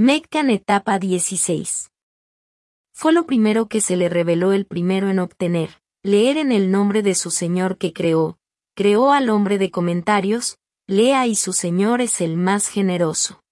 Meccan etapa 16. Fue lo primero que se le reveló el primero en obtener, leer en el nombre de su Señor que creó, creó al hombre de comentarios, lea y su Señor es el más generoso.